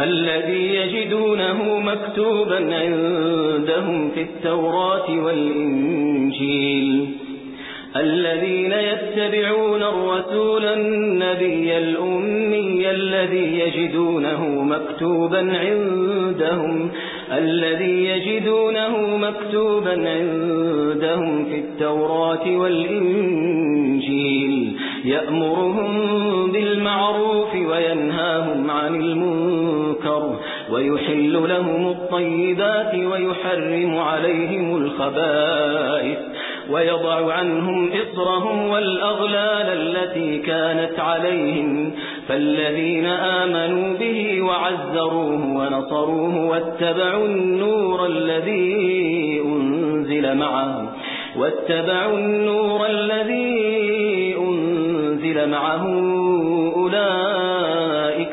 الذي يجدونه مكتوبا عندهم في التوراة والإنجيل. الذين يتبعون الرسول النبي الأمي الذي يجدونه مكتوبا عندهم. الذي يجدونه مكتوبا عندهم في التوراة والإنجيل. يأمرهم بالمعروف وينهاهم عن المنكر. ويحل لهم الطيبات ويحرم عليهم الخبائث ويضع عنهم إصرهم والأغلال التي كانت عليهم فالذين آمنوا به وعزروه ونصروه واتبعوا النور الذي أنزل معه واتبعوا النور الذي أنزل معه أولئك